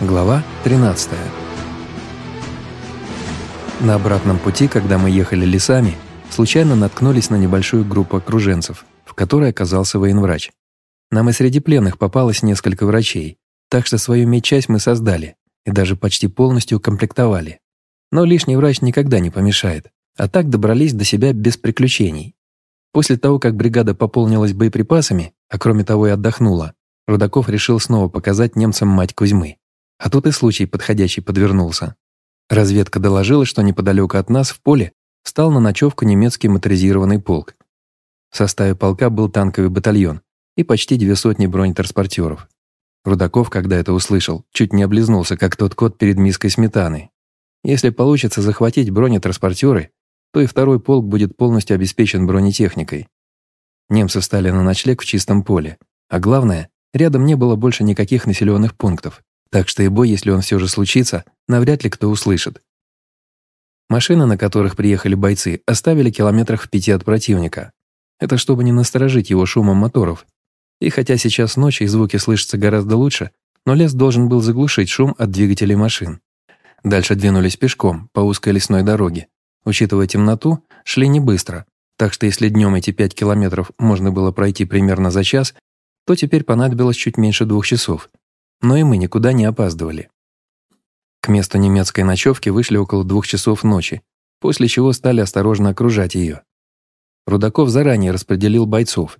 Глава 13 На обратном пути, когда мы ехали лесами, случайно наткнулись на небольшую группу окруженцев, в которой оказался военврач. Нам и среди пленных попалось несколько врачей, так что свою медчасть мы создали и даже почти полностью комплектовали. Но лишний врач никогда не помешает, а так добрались до себя без приключений. После того, как бригада пополнилась боеприпасами, а кроме того и отдохнула, Рудаков решил снова показать немцам мать Кузьмы. А тут и случай подходящий подвернулся. Разведка доложила, что неподалеку от нас в поле встал на ночевку немецкий моторизированный полк. В составе полка был танковый батальон и почти две сотни бронетранспортеров. Рудаков, когда это услышал, чуть не облизнулся, как тот кот перед миской сметаны. Если получится захватить бронетранспортеры, то и второй полк будет полностью обеспечен бронетехникой. Немцы встали на ночлег в чистом поле, а главное, рядом не было больше никаких населенных пунктов. Так что и бой, если он все же случится, навряд ли кто услышит. Машины, на которых приехали бойцы, оставили километрах в пяти от противника. Это чтобы не насторожить его шумом моторов. И хотя сейчас ночь и звуки слышатся гораздо лучше, но лес должен был заглушить шум от двигателей машин. Дальше двинулись пешком по узкой лесной дороге. Учитывая темноту, шли не быстро, так что если днем эти пять километров можно было пройти примерно за час, то теперь понадобилось чуть меньше двух часов но и мы никуда не опаздывали. К месту немецкой ночевки вышли около двух часов ночи, после чего стали осторожно окружать ее. Рудаков заранее распределил бойцов.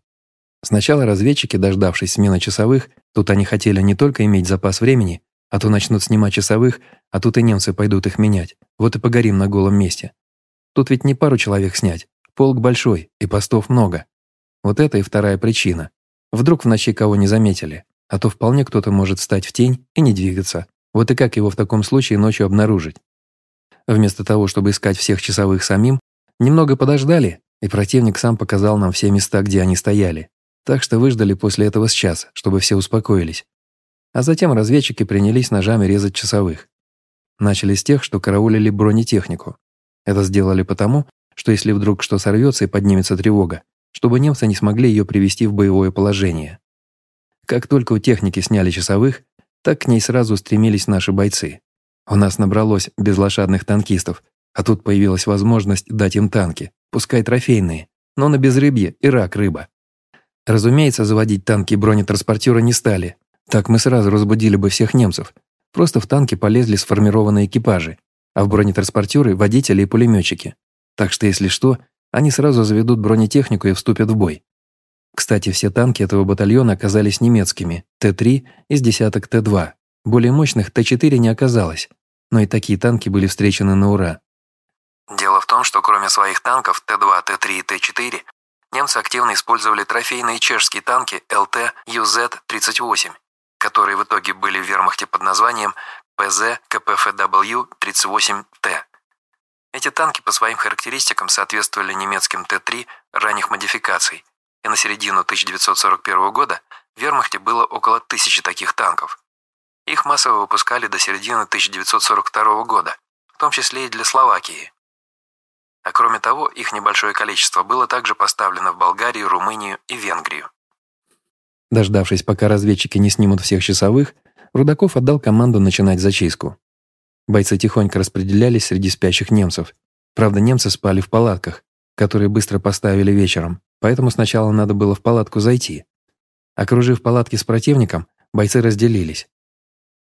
Сначала разведчики, дождавшись смены часовых, тут они хотели не только иметь запас времени, а то начнут снимать часовых, а тут и немцы пойдут их менять, вот и погорим на голом месте. Тут ведь не пару человек снять, полк большой и постов много. Вот это и вторая причина. Вдруг в ночи кого не заметили а то вполне кто-то может встать в тень и не двигаться. Вот и как его в таком случае ночью обнаружить? Вместо того, чтобы искать всех часовых самим, немного подождали, и противник сам показал нам все места, где они стояли. Так что выждали после этого с час, чтобы все успокоились. А затем разведчики принялись ножами резать часовых. Начали с тех, что караулили бронетехнику. Это сделали потому, что если вдруг что сорвется и поднимется тревога, чтобы немцы не смогли ее привести в боевое положение. Как только у техники сняли часовых, так к ней сразу стремились наши бойцы. У нас набралось безлошадных танкистов, а тут появилась возможность дать им танки, пускай трофейные, но на безрыбье и рак рыба. Разумеется, заводить танки и бронетранспортеры не стали. Так мы сразу разбудили бы всех немцев. Просто в танки полезли сформированные экипажи, а в бронетранспортеры – водители и пулеметчики. Так что, если что, они сразу заведут бронетехнику и вступят в бой. Кстати, все танки этого батальона оказались немецкими, Т-3 из десяток Т-2. Более мощных Т-4 не оказалось, но и такие танки были встречены на ура. Дело в том, что кроме своих танков Т-2, Т-3 и Т-4, немцы активно использовали трофейные чешские танки ЛТ ЮЗ-38, которые в итоге были в вермахте под названием ПЗ КПФW-38Т. Эти танки по своим характеристикам соответствовали немецким Т-3 ранних модификаций, и на середину 1941 года в вермахте было около тысячи таких танков. Их массово выпускали до середины 1942 года, в том числе и для Словакии. А кроме того, их небольшое количество было также поставлено в Болгарию, Румынию и Венгрию. Дождавшись, пока разведчики не снимут всех часовых, Рудаков отдал команду начинать зачистку. Бойцы тихонько распределялись среди спящих немцев. Правда, немцы спали в палатках, которые быстро поставили вечером, поэтому сначала надо было в палатку зайти. Окружив палатки с противником, бойцы разделились.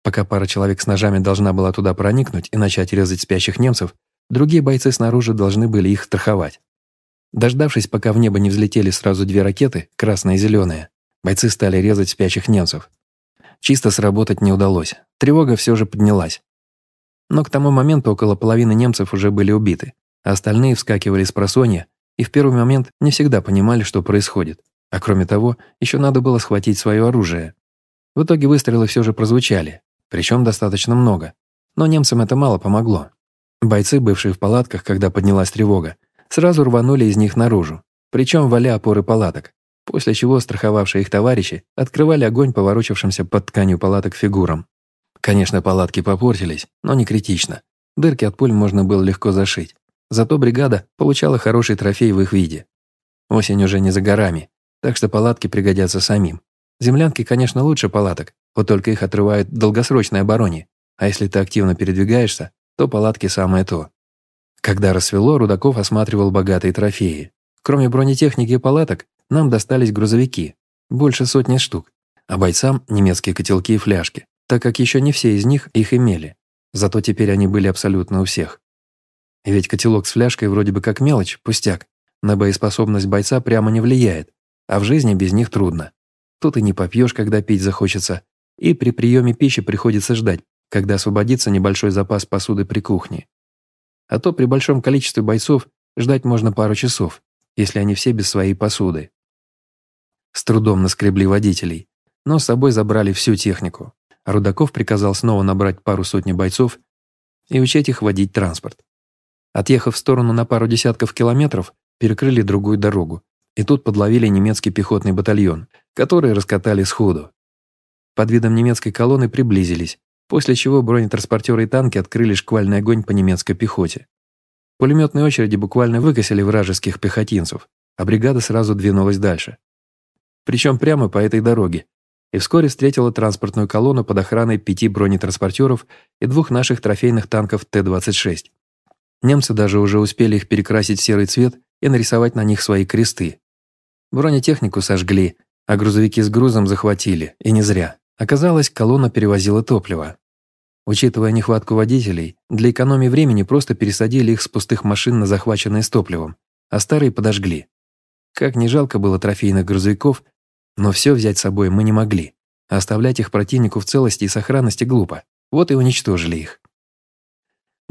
Пока пара человек с ножами должна была туда проникнуть и начать резать спящих немцев, другие бойцы снаружи должны были их страховать. Дождавшись, пока в небо не взлетели сразу две ракеты, красная и зеленая, бойцы стали резать спящих немцев. Чисто сработать не удалось, тревога все же поднялась. Но к тому моменту около половины немцев уже были убиты, а остальные вскакивали с просонья и в первый момент не всегда понимали, что происходит. А кроме того, еще надо было схватить свое оружие. В итоге выстрелы все же прозвучали, причем достаточно много. Но немцам это мало помогло. Бойцы, бывшие в палатках, когда поднялась тревога, сразу рванули из них наружу, причем валя опоры палаток, после чего страховавшие их товарищи открывали огонь по ворочавшимся под тканью палаток фигурам. Конечно, палатки попортились, но не критично. Дырки от пуль можно было легко зашить. Зато бригада получала хороший трофей в их виде. Осень уже не за горами, так что палатки пригодятся самим. Землянки, конечно, лучше палаток, Вот только их отрывают долгосрочной обороне, а если ты активно передвигаешься, то палатки самое то. Когда рассвело, Рудаков осматривал богатые трофеи. Кроме бронетехники и палаток, нам достались грузовики, больше сотни штук, а бойцам – немецкие котелки и фляжки, так как еще не все из них их имели. Зато теперь они были абсолютно у всех. Ведь котелок с фляжкой вроде бы как мелочь, пустяк, на боеспособность бойца прямо не влияет, а в жизни без них трудно. Тут и не попьешь, когда пить захочется, и при приеме пищи приходится ждать, когда освободится небольшой запас посуды при кухне. А то при большом количестве бойцов ждать можно пару часов, если они все без своей посуды. С трудом наскребли водителей, но с собой забрали всю технику. Рудаков приказал снова набрать пару сотни бойцов и учить их водить транспорт. Отъехав в сторону на пару десятков километров, перекрыли другую дорогу, и тут подловили немецкий пехотный батальон, который раскатали сходу. Под видом немецкой колонны приблизились, после чего бронетранспортеры и танки открыли шквальный огонь по немецкой пехоте. Пулеметные очереди буквально выкосили вражеских пехотинцев, а бригада сразу двинулась дальше. Причем прямо по этой дороге, и вскоре встретила транспортную колонну под охраной пяти бронетранспортеров и двух наших трофейных танков Т-26. Немцы даже уже успели их перекрасить в серый цвет и нарисовать на них свои кресты. Бронетехнику сожгли, а грузовики с грузом захватили, и не зря. Оказалось, колонна перевозила топливо. Учитывая нехватку водителей, для экономии времени просто пересадили их с пустых машин на захваченные с топливом, а старые подожгли. Как не жалко было трофейных грузовиков, но все взять с собой мы не могли, оставлять их противнику в целости и сохранности глупо, вот и уничтожили их.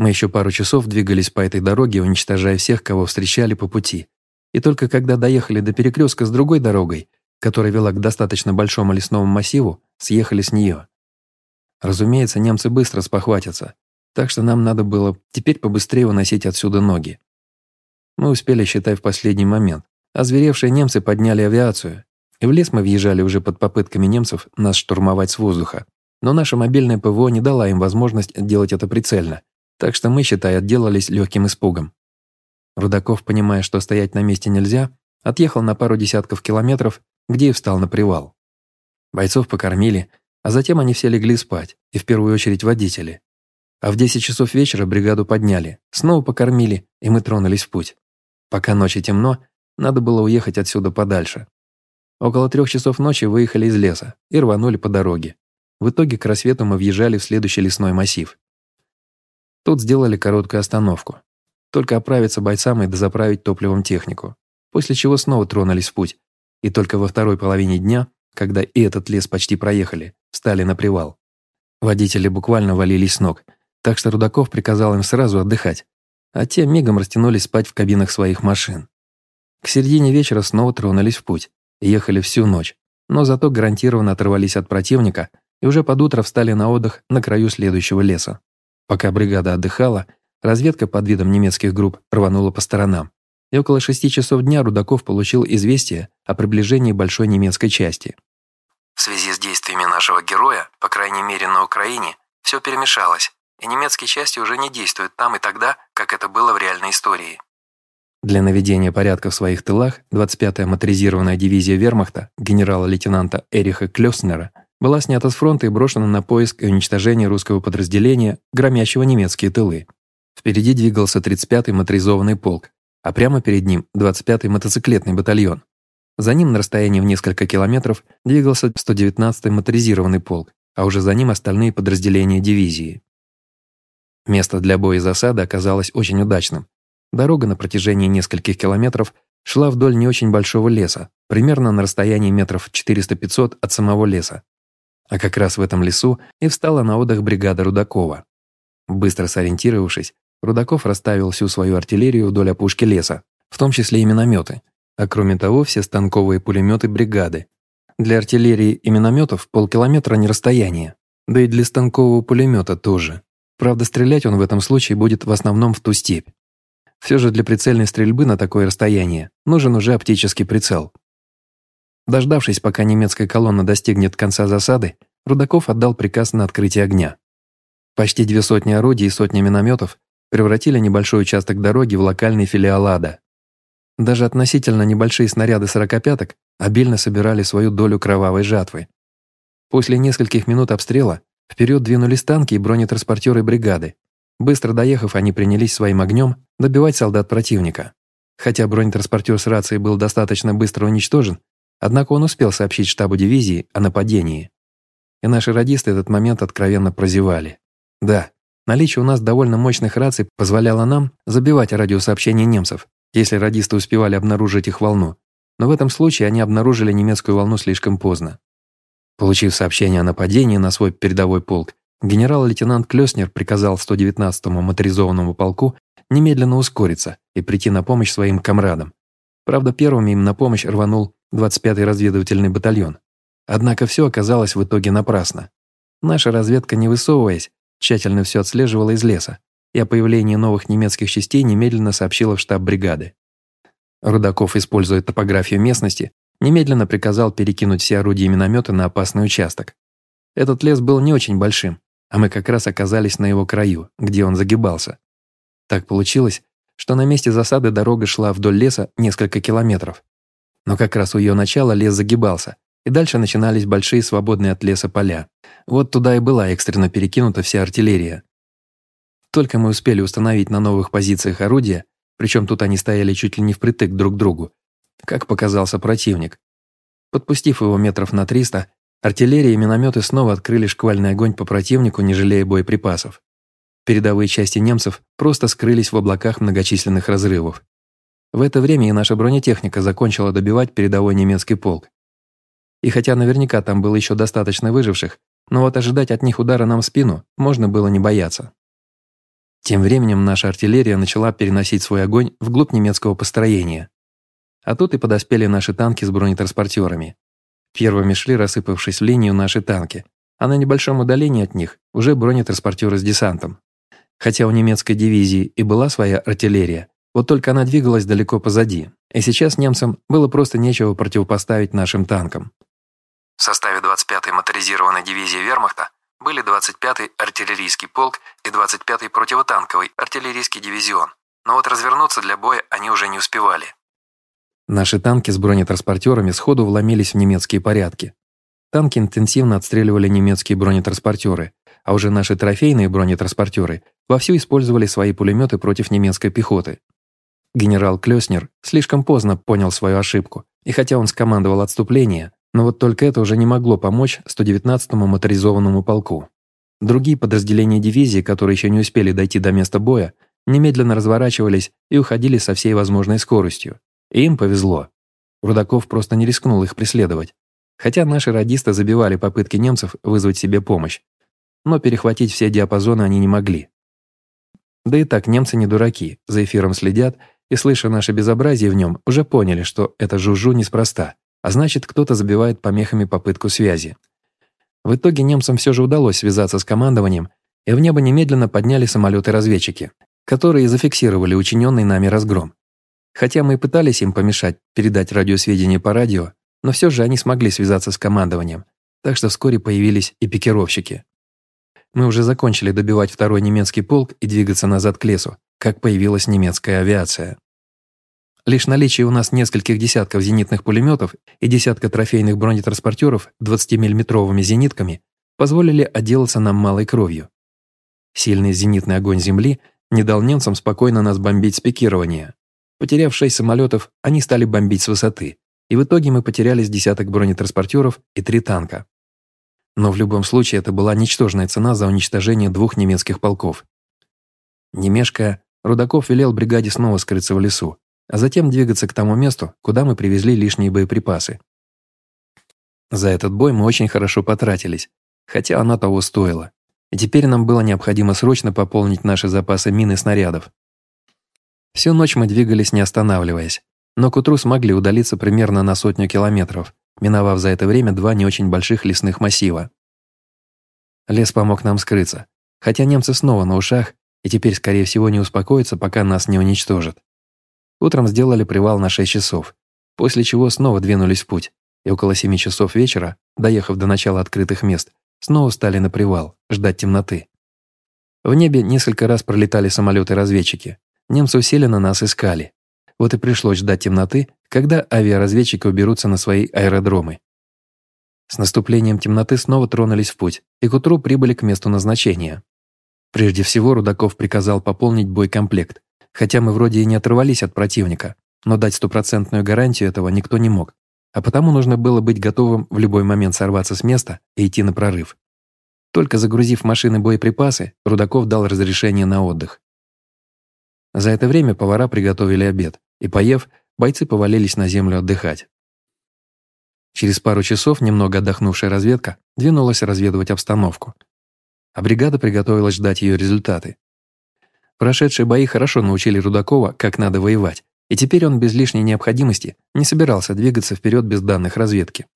Мы еще пару часов двигались по этой дороге, уничтожая всех, кого встречали по пути. И только когда доехали до перекрестка с другой дорогой, которая вела к достаточно большому лесному массиву, съехали с нее. Разумеется, немцы быстро спохватятся, так что нам надо было теперь побыстрее уносить отсюда ноги. Мы успели, считай, в последний момент. Озверевшие немцы подняли авиацию, и в лес мы въезжали уже под попытками немцев нас штурмовать с воздуха. Но наша мобильная ПВО не дала им возможность делать это прицельно, так что мы, считай, отделались легким испугом. Рудаков, понимая, что стоять на месте нельзя, отъехал на пару десятков километров, где и встал на привал. Бойцов покормили, а затем они все легли спать, и в первую очередь водители. А в 10 часов вечера бригаду подняли, снова покормили, и мы тронулись в путь. Пока ночи темно, надо было уехать отсюда подальше. Около трех часов ночи выехали из леса и рванули по дороге. В итоге к рассвету мы въезжали в следующий лесной массив. Тут сделали короткую остановку. Только оправиться бойцам и дозаправить топливом технику. После чего снова тронулись в путь. И только во второй половине дня, когда и этот лес почти проехали, встали на привал. Водители буквально валились с ног, так что Рудаков приказал им сразу отдыхать, а те мигом растянулись спать в кабинах своих машин. К середине вечера снова тронулись в путь ехали всю ночь, но зато гарантированно оторвались от противника и уже под утро встали на отдых на краю следующего леса. Пока бригада отдыхала, разведка под видом немецких групп рванула по сторонам. И около шести часов дня Рудаков получил известие о приближении большой немецкой части. В связи с действиями нашего героя, по крайней мере на Украине, все перемешалось, и немецкие части уже не действуют там и тогда, как это было в реальной истории. Для наведения порядка в своих тылах 25-я моторизированная дивизия вермахта генерала-лейтенанта Эриха Клёснера была снята с фронта и брошена на поиск и уничтожение русского подразделения, громящего немецкие тылы. Впереди двигался 35-й моторизованный полк, а прямо перед ним 25-й мотоциклетный батальон. За ним на расстоянии в несколько километров двигался 119-й моторизированный полк, а уже за ним остальные подразделения дивизии. Место для боя и засады оказалось очень удачным. Дорога на протяжении нескольких километров шла вдоль не очень большого леса, примерно на расстоянии метров 400-500 от самого леса. А как раз в этом лесу и встала на отдых бригада Рудакова. Быстро сориентировавшись, Рудаков расставил всю свою артиллерию вдоль опушки леса, в том числе и минометы, а кроме того все станковые пулеметы бригады. Для артиллерии и минометов полкилометра не расстояние, да и для станкового пулемета тоже. Правда, стрелять он в этом случае будет в основном в ту степь. Все же для прицельной стрельбы на такое расстояние нужен уже оптический прицел. Дождавшись, пока немецкая колонна достигнет конца засады, Рудаков отдал приказ на открытие огня. Почти две сотни орудий и сотни минометов превратили небольшой участок дороги в локальный филиал ада. Даже относительно небольшие снаряды сорокопяток обильно собирали свою долю кровавой жатвы. После нескольких минут обстрела вперед двинулись танки и бронетранспортеры бригады. Быстро доехав, они принялись своим огнем добивать солдат противника. Хотя бронетранспортер с рацией был достаточно быстро уничтожен, однако он успел сообщить штабу дивизии о нападении. И наши радисты этот момент откровенно прозевали. Да, наличие у нас довольно мощных раций позволяло нам забивать радиосообщения немцев, если радисты успевали обнаружить их волну, но в этом случае они обнаружили немецкую волну слишком поздно. Получив сообщение о нападении на свой передовой полк, генерал-лейтенант Клёснер приказал 119-му моторизованному полку немедленно ускориться и прийти на помощь своим комрадам. Правда, первым им на помощь рванул 25-й разведывательный батальон. Однако все оказалось в итоге напрасно. Наша разведка, не высовываясь, тщательно все отслеживала из леса, и о появлении новых немецких частей немедленно сообщила в штаб бригады. Рудаков, используя топографию местности, немедленно приказал перекинуть все орудия и минометы на опасный участок. Этот лес был не очень большим, а мы как раз оказались на его краю, где он загибался. Так получилось, что на месте засады дорога шла вдоль леса несколько километров. Но как раз у ее начала лес загибался, и дальше начинались большие свободные от леса поля. Вот туда и была экстренно перекинута вся артиллерия. Только мы успели установить на новых позициях орудия, причем тут они стояли чуть ли не впритык друг к другу, как показался противник. Подпустив его метров на 300, артиллерия и минометы снова открыли шквальный огонь по противнику, не жалея боеприпасов. Передовые части немцев просто скрылись в облаках многочисленных разрывов. В это время и наша бронетехника закончила добивать передовой немецкий полк. И хотя наверняка там было еще достаточно выживших, но вот ожидать от них удара нам в спину можно было не бояться. Тем временем наша артиллерия начала переносить свой огонь вглубь немецкого построения. А тут и подоспели наши танки с бронетранспортерами. Первыми шли, рассыпавшись в линию, наши танки, а на небольшом удалении от них уже бронетранспортеры с десантом. Хотя у немецкой дивизии и была своя артиллерия, вот только она двигалась далеко позади, и сейчас немцам было просто нечего противопоставить нашим танкам. В составе 25-й моторизированной дивизии вермахта были 25-й артиллерийский полк и 25-й противотанковый артиллерийский дивизион, но вот развернуться для боя они уже не успевали. Наши танки с бронетранспортерами сходу вломились в немецкие порядки. Танки интенсивно отстреливали немецкие бронетранспортеры, а уже наши трофейные бронетранспортеры вовсю использовали свои пулеметы против немецкой пехоты. Генерал Клёснер слишком поздно понял свою ошибку, и хотя он скомандовал отступление, но вот только это уже не могло помочь 119-му моторизованному полку. Другие подразделения дивизии, которые еще не успели дойти до места боя, немедленно разворачивались и уходили со всей возможной скоростью. И им повезло. Рудаков просто не рискнул их преследовать. Хотя наши радисты забивали попытки немцев вызвать себе помощь. Но перехватить все диапазоны они не могли. Да и так немцы не дураки, за эфиром следят и, слыша наше безобразие в нем, уже поняли, что это жужжу неспроста, а значит, кто-то забивает помехами попытку связи. В итоге немцам все же удалось связаться с командованием, и в небо немедленно подняли самолеты-разведчики, которые зафиксировали учиненный нами разгром. Хотя мы и пытались им помешать передать радиосведения по радио, но все же они смогли связаться с командованием, так что вскоре появились и пикировщики. Мы уже закончили добивать второй немецкий полк и двигаться назад к лесу, как появилась немецкая авиация. Лишь наличие у нас нескольких десятков зенитных пулеметов и десятка трофейных бронетранспортеров 20-миллиметровыми зенитками позволили отделаться нам малой кровью. Сильный зенитный огонь Земли не дал немцам спокойно нас бомбить с пикирования, Потеряв шесть самолетов, они стали бомбить с высоты, и в итоге мы потеряли с десяток бронетранспортеров и три танка. Но в любом случае это была ничтожная цена за уничтожение двух немецких полков. Не мешкая, Рудаков велел бригаде снова скрыться в лесу, а затем двигаться к тому месту, куда мы привезли лишние боеприпасы. За этот бой мы очень хорошо потратились, хотя оно того стоило. И теперь нам было необходимо срочно пополнить наши запасы мин и снарядов. Всю ночь мы двигались, не останавливаясь, но к утру смогли удалиться примерно на сотню километров, миновав за это время два не очень больших лесных массива. Лес помог нам скрыться, хотя немцы снова на ушах и теперь, скорее всего, не успокоятся, пока нас не уничтожат. Утром сделали привал на 6 часов, после чего снова двинулись в путь, и около 7 часов вечера, доехав до начала открытых мест, снова встали на привал, ждать темноты. В небе несколько раз пролетали самолеты-разведчики, Немцы усиленно нас искали. Вот и пришлось ждать темноты, когда авиаразведчики уберутся на свои аэродромы. С наступлением темноты снова тронулись в путь и к утру прибыли к месту назначения. Прежде всего Рудаков приказал пополнить бойкомплект, хотя мы вроде и не оторвались от противника, но дать стопроцентную гарантию этого никто не мог, а потому нужно было быть готовым в любой момент сорваться с места и идти на прорыв. Только загрузив машины боеприпасы, Рудаков дал разрешение на отдых. За это время повара приготовили обед, и, поев, бойцы повалились на землю отдыхать. Через пару часов немного отдохнувшая разведка двинулась разведывать обстановку. А бригада приготовилась ждать ее результаты. Прошедшие бои хорошо научили Рудакова, как надо воевать, и теперь он без лишней необходимости не собирался двигаться вперед без данных разведки.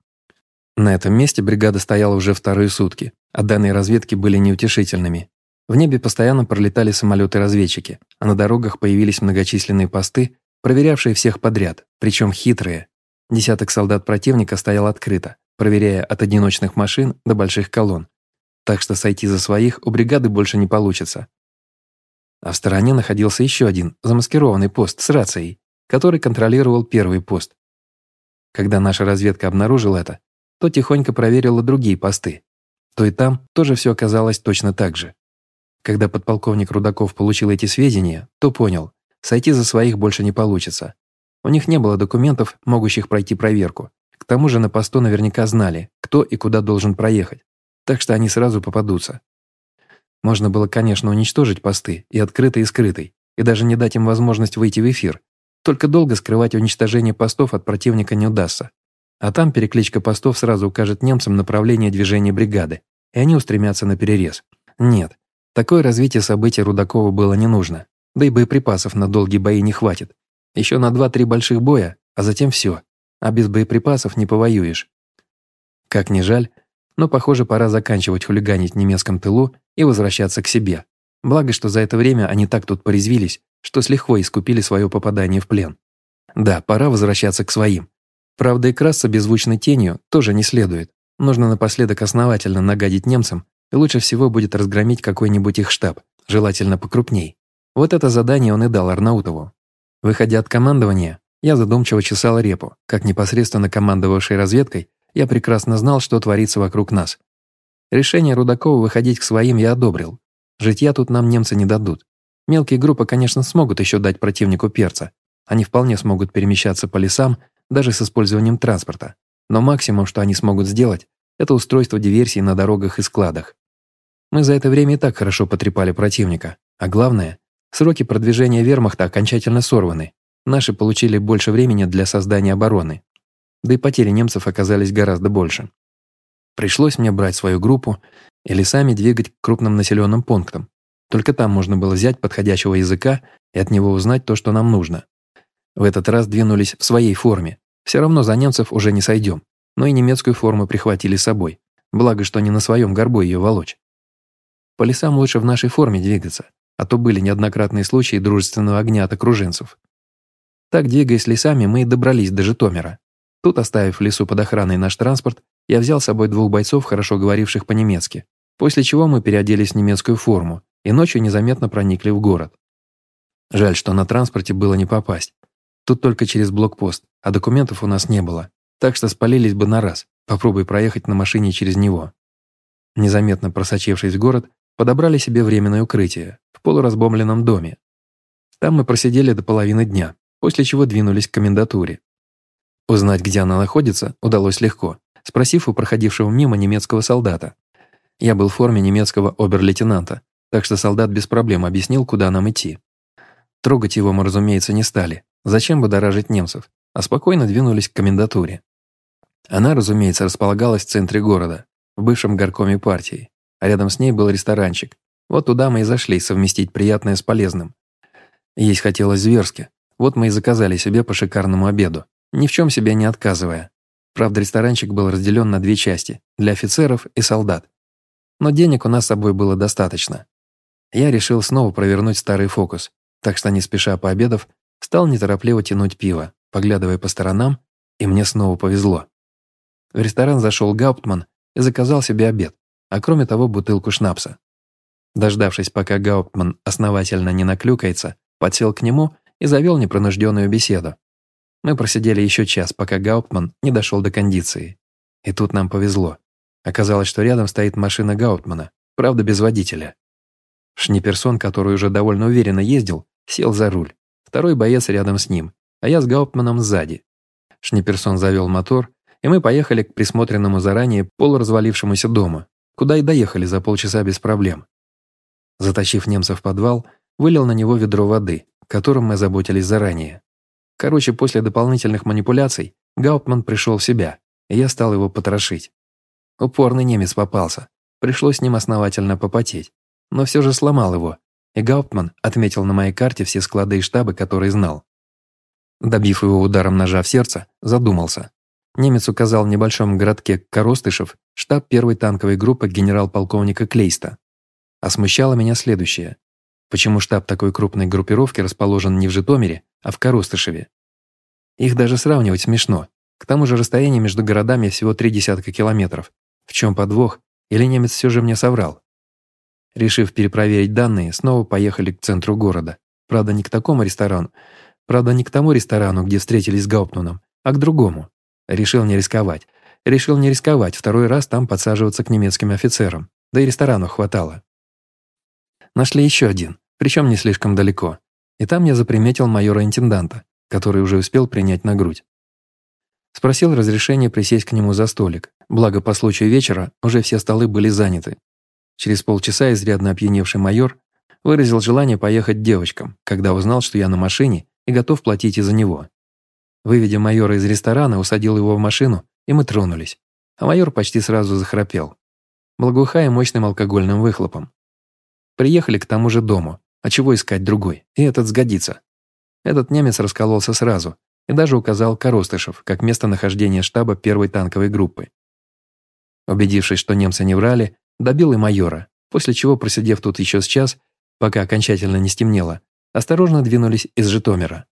На этом месте бригада стояла уже вторые сутки, а данные разведки были неутешительными. В небе постоянно пролетали самолеты-разведчики, а на дорогах появились многочисленные посты, проверявшие всех подряд, причем хитрые. Десяток солдат противника стоял открыто, проверяя от одиночных машин до больших колонн. Так что сойти за своих у бригады больше не получится. А в стороне находился еще один замаскированный пост с рацией, который контролировал первый пост. Когда наша разведка обнаружила это, то тихонько проверила другие посты. То и там тоже все оказалось точно так же. Когда подполковник Рудаков получил эти сведения, то понял, сойти за своих больше не получится. У них не было документов, могущих пройти проверку. К тому же на посту наверняка знали, кто и куда должен проехать. Так что они сразу попадутся. Можно было, конечно, уничтожить посты, и открытый, и скрытый, и даже не дать им возможность выйти в эфир. Только долго скрывать уничтожение постов от противника не удастся. А там перекличка постов сразу укажет немцам направление движения бригады, и они устремятся на перерез. Нет, Такое развитие событий Рудакову было не нужно, да и боеприпасов на долгие бои не хватит. Еще на два-три больших боя, а затем все. А без боеприпасов не повоюешь. Как ни жаль, но, похоже, пора заканчивать хулиганить в немецком тылу и возвращаться к себе. Благо, что за это время они так тут порезвились, что с лихвой искупили свое попадание в плен. Да, пора возвращаться к своим. Правда, и красться беззвучной тенью тоже не следует. Нужно напоследок основательно нагадить немцам и лучше всего будет разгромить какой-нибудь их штаб, желательно покрупней. Вот это задание он и дал Арнаутову. Выходя от командования, я задумчиво чесал репу, как непосредственно командовавший разведкой, я прекрасно знал, что творится вокруг нас. Решение Рудакова выходить к своим я одобрил. Житья тут нам немцы не дадут. Мелкие группы, конечно, смогут еще дать противнику перца. Они вполне смогут перемещаться по лесам, даже с использованием транспорта. Но максимум, что они смогут сделать, это устройство диверсий на дорогах и складах. Мы за это время и так хорошо потрепали противника. А главное, сроки продвижения вермахта окончательно сорваны. Наши получили больше времени для создания обороны. Да и потери немцев оказались гораздо больше. Пришлось мне брать свою группу и лесами двигать к крупным населенным пунктам. Только там можно было взять подходящего языка и от него узнать то, что нам нужно. В этот раз двинулись в своей форме. Все равно за немцев уже не сойдем но и немецкую форму прихватили с собой, благо, что не на своем горбу ее волочь. По лесам лучше в нашей форме двигаться, а то были неоднократные случаи дружественного огня от окруженцев. Так, двигаясь лесами, мы и добрались до Житомира. Тут, оставив в лесу под охраной наш транспорт, я взял с собой двух бойцов, хорошо говоривших по-немецки, после чего мы переоделись в немецкую форму и ночью незаметно проникли в город. Жаль, что на транспорте было не попасть. Тут только через блокпост, а документов у нас не было так что спалились бы на раз, попробуй проехать на машине через него. Незаметно просочившись в город, подобрали себе временное укрытие в полуразбомленном доме. Там мы просидели до половины дня, после чего двинулись к комендатуре. Узнать, где она находится, удалось легко, спросив у проходившего мимо немецкого солдата. Я был в форме немецкого обер-лейтенанта, так что солдат без проблем объяснил, куда нам идти. Трогать его мы, разумеется, не стали. Зачем бы дорожить немцев? а спокойно двинулись к комендатуре. Она, разумеется, располагалась в центре города, в бывшем горкоме партии, а рядом с ней был ресторанчик. Вот туда мы и зашли совместить приятное с полезным. Есть хотелось зверски. Вот мы и заказали себе по шикарному обеду, ни в чем себе не отказывая. Правда, ресторанчик был разделен на две части, для офицеров и солдат. Но денег у нас с собой было достаточно. Я решил снова провернуть старый фокус, так что, не спеша пообедав, стал неторопливо тянуть пиво поглядывая по сторонам, и мне снова повезло. В ресторан зашел Гауптман и заказал себе обед, а кроме того бутылку шнапса. Дождавшись, пока Гауптман основательно не наклюкается, подсел к нему и завел непринужденную беседу. Мы просидели еще час, пока Гауптман не дошел до кондиции. И тут нам повезло. Оказалось, что рядом стоит машина Гаутмана, правда без водителя. Шниперсон, который уже довольно уверенно ездил, сел за руль. Второй боец рядом с ним, а я с Гауптманом сзади. Шниперсон завел мотор, и мы поехали к присмотренному заранее полуразвалившемуся дому, куда и доехали за полчаса без проблем. Затащив немца в подвал, вылил на него ведро воды, которым мы заботились заранее. Короче, после дополнительных манипуляций Гауптман пришел в себя, и я стал его потрошить. Упорный немец попался. Пришлось с ним основательно попотеть. Но все же сломал его, и Гауптман отметил на моей карте все склады и штабы, которые знал. Добив его ударом ножа в сердце, задумался. Немец указал в небольшом городке Коростышев штаб первой танковой группы генерал-полковника Клейста. А смущало меня следующее. Почему штаб такой крупной группировки расположен не в Житомире, а в Коростышеве? Их даже сравнивать смешно. К тому же расстояние между городами всего три десятка километров. В чем подвох? Или немец все же мне соврал? Решив перепроверить данные, снова поехали к центру города. Правда, не к такому ресторану. Правда, не к тому ресторану, где встретились с Гауптманом, а к другому. Решил не рисковать. Решил не рисковать, второй раз там подсаживаться к немецким офицерам. Да и ресторану хватало. Нашли еще один, причем не слишком далеко. И там я заприметил майора-интенданта, который уже успел принять на грудь. Спросил разрешения присесть к нему за столик, благо по случаю вечера уже все столы были заняты. Через полчаса изрядно опьяневший майор выразил желание поехать девочкам, когда узнал, что я на машине и готов платить из-за него. Выведя майора из ресторана, усадил его в машину, и мы тронулись. А майор почти сразу захрапел, благоухая мощным алкогольным выхлопом. Приехали к тому же дому, а чего искать другой, и этот сгодится. Этот немец раскололся сразу и даже указал Коростышев как местонахождение штаба первой танковой группы. Убедившись, что немцы не врали, Добил и майора, после чего, просидев тут еще с час, пока окончательно не стемнело, осторожно двинулись из Житомира.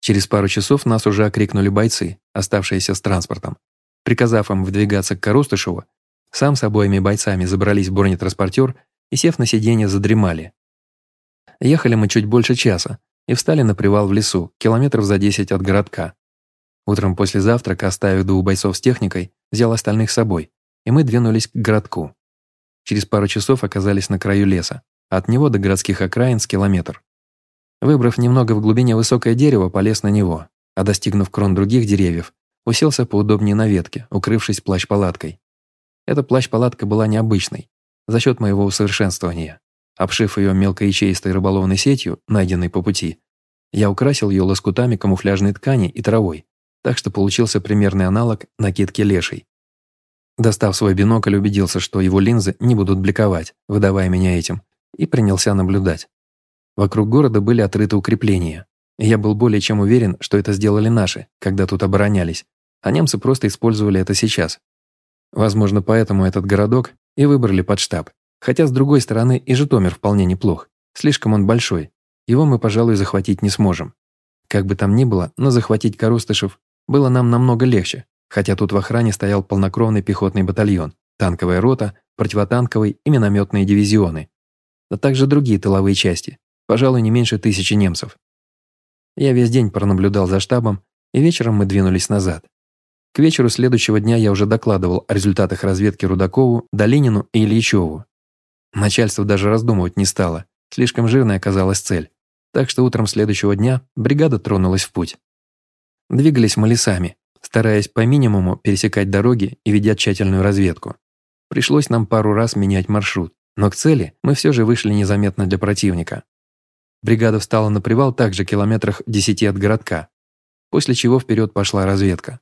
Через пару часов нас уже окрикнули бойцы, оставшиеся с транспортом. Приказав им выдвигаться к Коростышеву, сам с обоими бойцами забрались в бронетранспортер и, сев на сиденье, задремали. Ехали мы чуть больше часа и встали на привал в лесу, километров за 10 от городка. Утром после завтрака, оставив двух бойцов с техникой, взял остальных с собой, и мы двинулись к городку. Через пару часов оказались на краю леса. От него до городских окраин с километр. Выбрав немного в глубине высокое дерево, полез на него, а достигнув крон других деревьев, уселся поудобнее на ветке, укрывшись плащ-палаткой. Эта плащ-палатка была необычной, за счет моего усовершенствования. Обшив ее мелкоячеистой рыболовной сетью, найденной по пути, я украсил ее лоскутами камуфляжной ткани и травой, так что получился примерный аналог накидки лешей. Достав свой бинокль, убедился, что его линзы не будут бликовать, выдавая меня этим, и принялся наблюдать. Вокруг города были отрыты укрепления. я был более чем уверен, что это сделали наши, когда тут оборонялись, а немцы просто использовали это сейчас. Возможно, поэтому этот городок и выбрали под штаб. Хотя, с другой стороны, и Житомир вполне неплох. Слишком он большой. Его мы, пожалуй, захватить не сможем. Как бы там ни было, но захватить Коростышев было нам намного легче, хотя тут в охране стоял полнокровный пехотный батальон, танковая рота, противотанковый и минометные дивизионы, а также другие тыловые части, пожалуй, не меньше тысячи немцев. Я весь день пронаблюдал за штабом, и вечером мы двинулись назад. К вечеру следующего дня я уже докладывал о результатах разведки Рудакову, Долинину и Ильичеву. Начальство даже раздумывать не стало, слишком жирной оказалась цель. Так что утром следующего дня бригада тронулась в путь. Двигались мы лесами, стараясь по минимуму пересекать дороги и ведя тщательную разведку. Пришлось нам пару раз менять маршрут, но к цели мы все же вышли незаметно для противника. Бригада встала на привал также километрах десяти от городка, после чего вперед пошла разведка.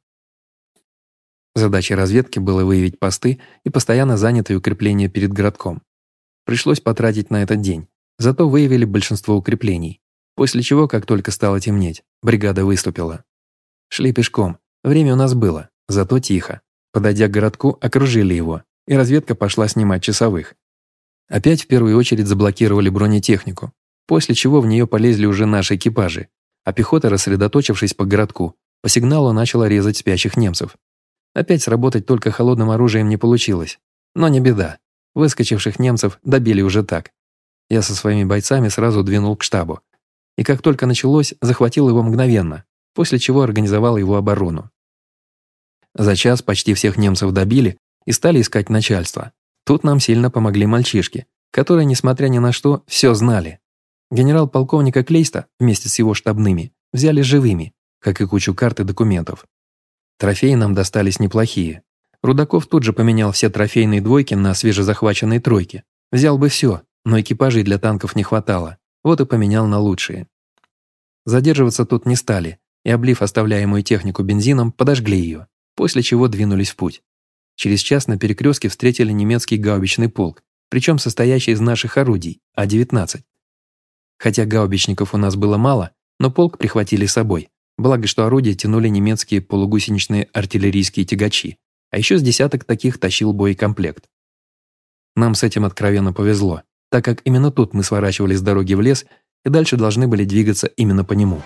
Задачей разведки было выявить посты и постоянно занятые укрепления перед городком. Пришлось потратить на этот день, зато выявили большинство укреплений, после чего, как только стало темнеть, бригада выступила. Шли пешком, Время у нас было, зато тихо. Подойдя к городку, окружили его, и разведка пошла снимать часовых. Опять в первую очередь заблокировали бронетехнику, после чего в нее полезли уже наши экипажи, а пехота, рассредоточившись по городку, по сигналу начала резать спящих немцев. Опять сработать только холодным оружием не получилось. Но не беда. Выскочивших немцев добили уже так. Я со своими бойцами сразу двинул к штабу. И как только началось, захватил его мгновенно, после чего организовал его оборону. За час почти всех немцев добили и стали искать начальство. Тут нам сильно помогли мальчишки, которые, несмотря ни на что, все знали. Генерал-полковника Клейста вместе с его штабными взяли живыми, как и кучу карт и документов. Трофеи нам достались неплохие. Рудаков тут же поменял все трофейные двойки на свежезахваченные тройки. Взял бы все, но экипажей для танков не хватало, вот и поменял на лучшие. Задерживаться тут не стали, и, облив оставляемую технику бензином, подожгли ее, после чего двинулись в путь. Через час на перекрестке встретили немецкий гаубичный полк, причем состоящий из наших орудий, А-19. Хотя гаубичников у нас было мало, но полк прихватили с собой, Благо, что орудия тянули немецкие полугусеничные артиллерийские тягачи, а еще с десяток таких тащил боекомплект. Нам с этим откровенно повезло, так как именно тут мы сворачивали с дороги в лес и дальше должны были двигаться именно по нему.